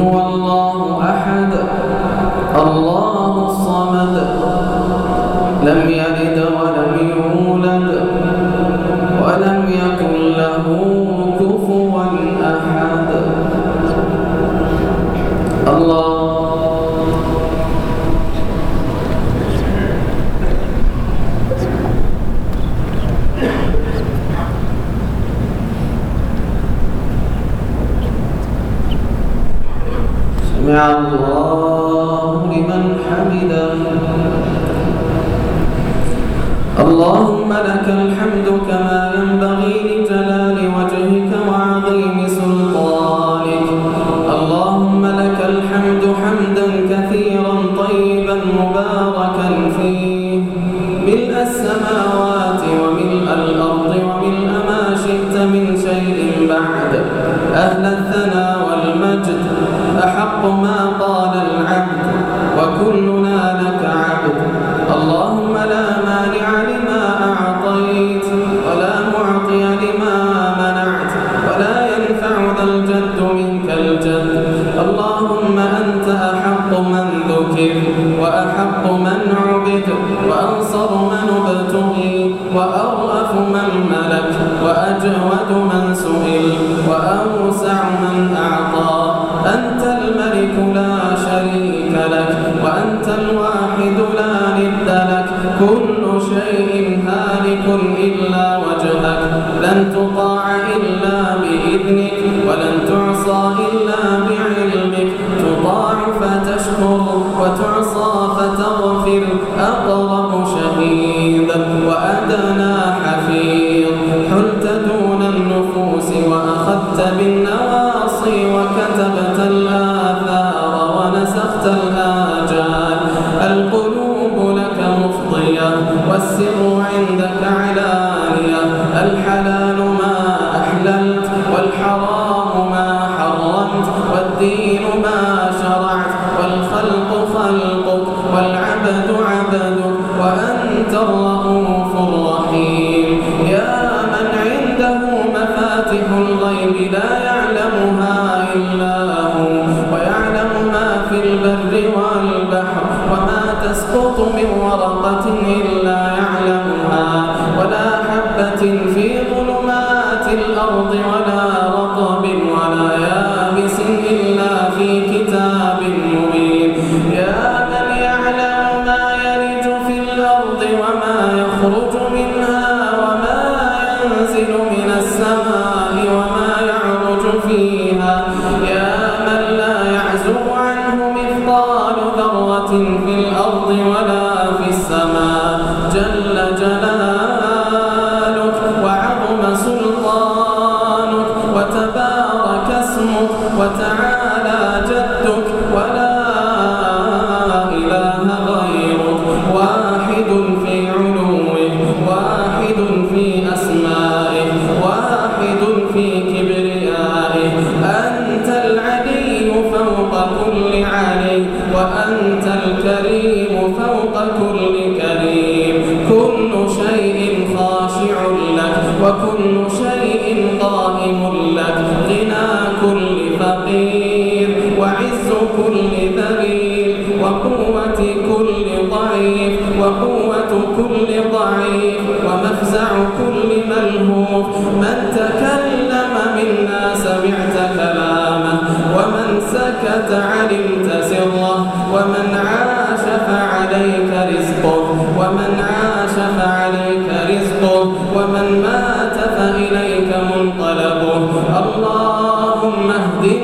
هو الله أحد الله الصمد. لم ي السماوات وملء الأرض وملء شئت من شيء بعد. أهل الثنى والمجد أحق ما قال العبد. وكل كل شيء هالك إلا وجهك لن تطاع إلا بإذنك ولن تعصى ورطة إلا يعلمها ولا حبة في ظلمات الأرض ولا وقوة كل ضعيف وقوة كل ضعيف ومفزع كل ملهوف. من تكلم منا سمعت كلامه ومن سكت علمت سره. ومن عاش فعليك رزقه ومن عاش فعليك رزقه. ومن مات فإليك منطلبه اللهم اهدنا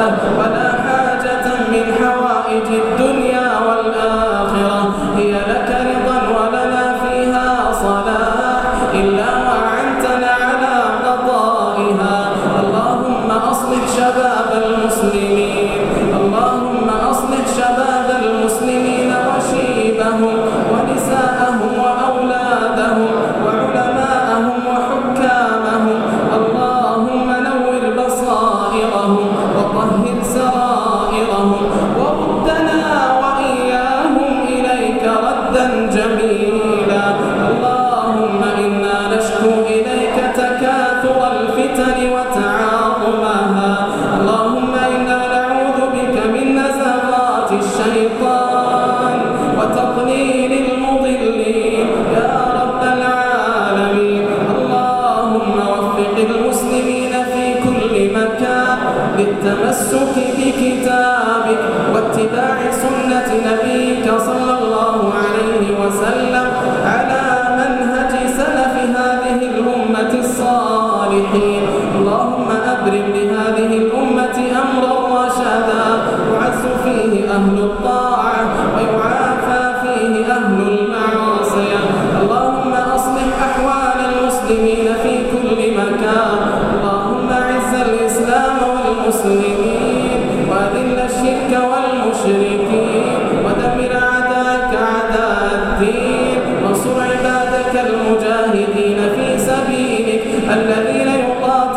Да, да.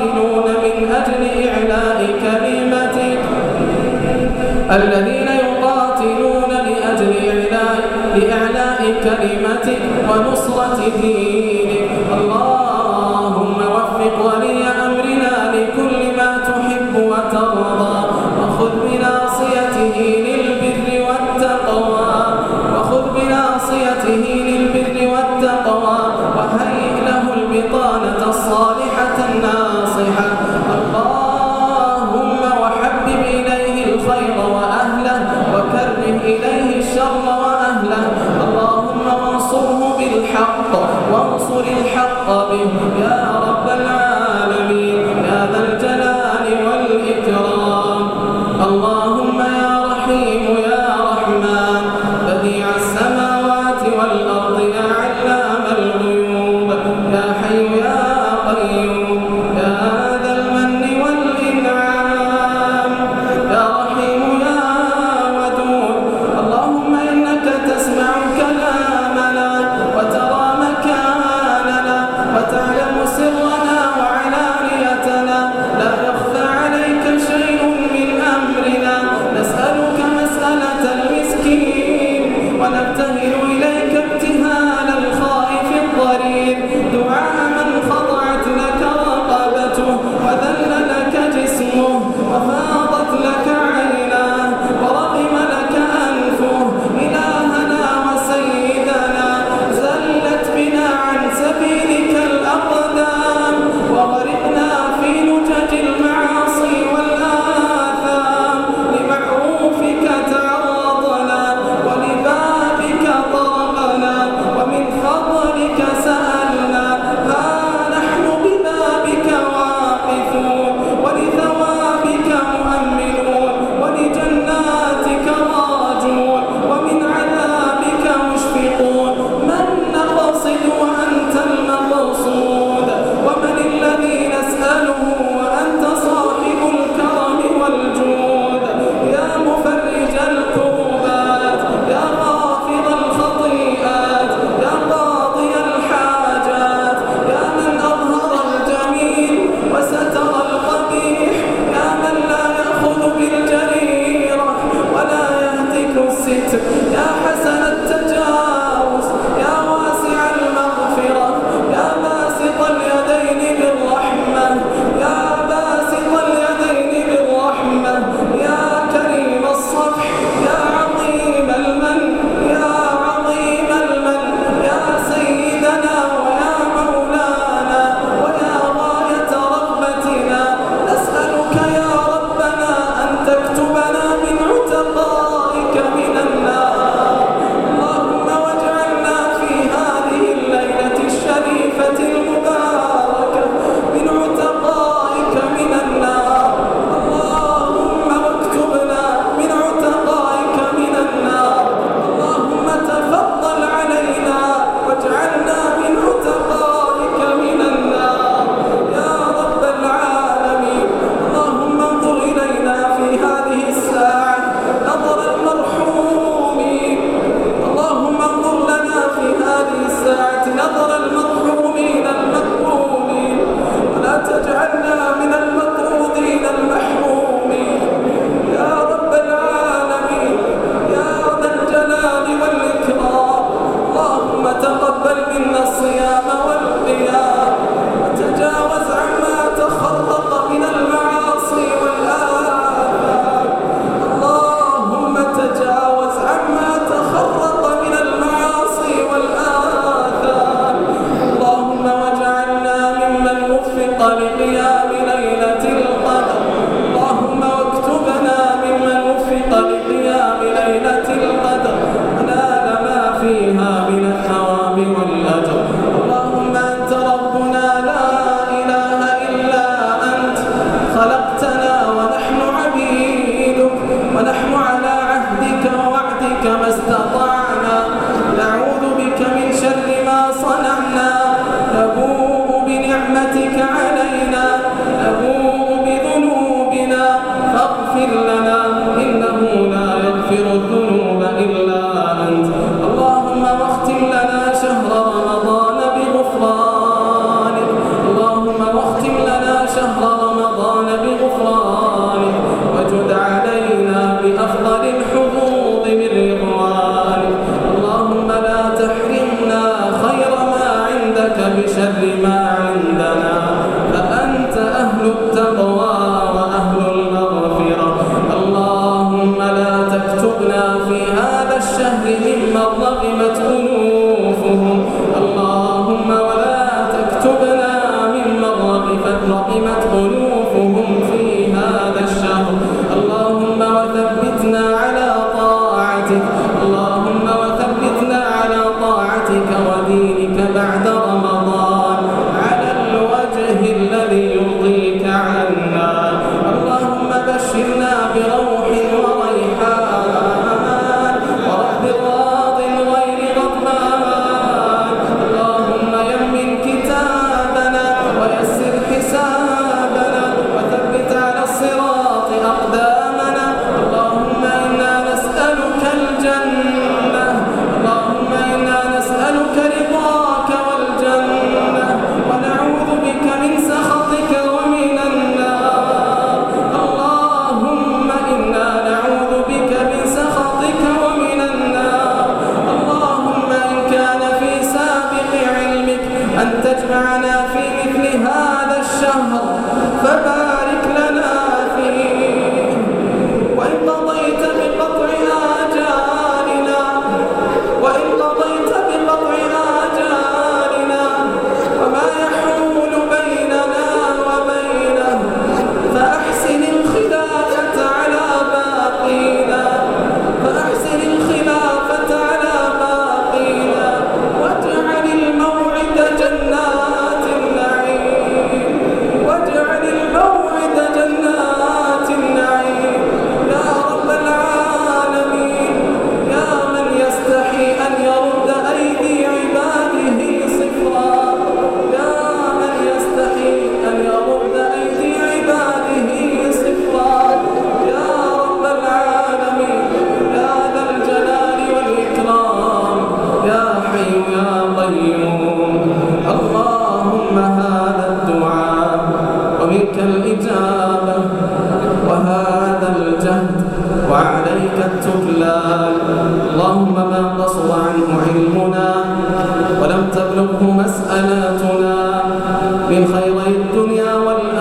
يقاتلون من أجل إعلاء كلمتك الذين يقاتلون لأجل إعلاء, لإعلاء كلمتك ونصرة دينك الحق to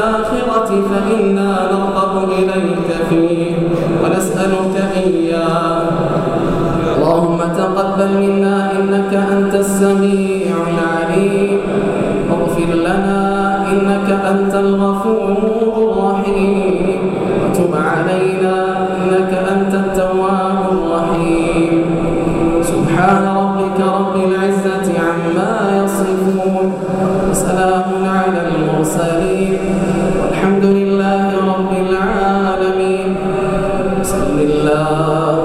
الآخرة فإنا نرغب إليك فيه ونسألك إياه. اللهم تقبل منا إنك أنت السميع العليم. واغفر لنا إنك أنت الغفور الرحيم. وتب علينا إنك أنت التواب الرحيم. سبحان ربك رب العزة عما يصفون. وسلام المرسلين. والحمد لله رب العالمين. صلى الله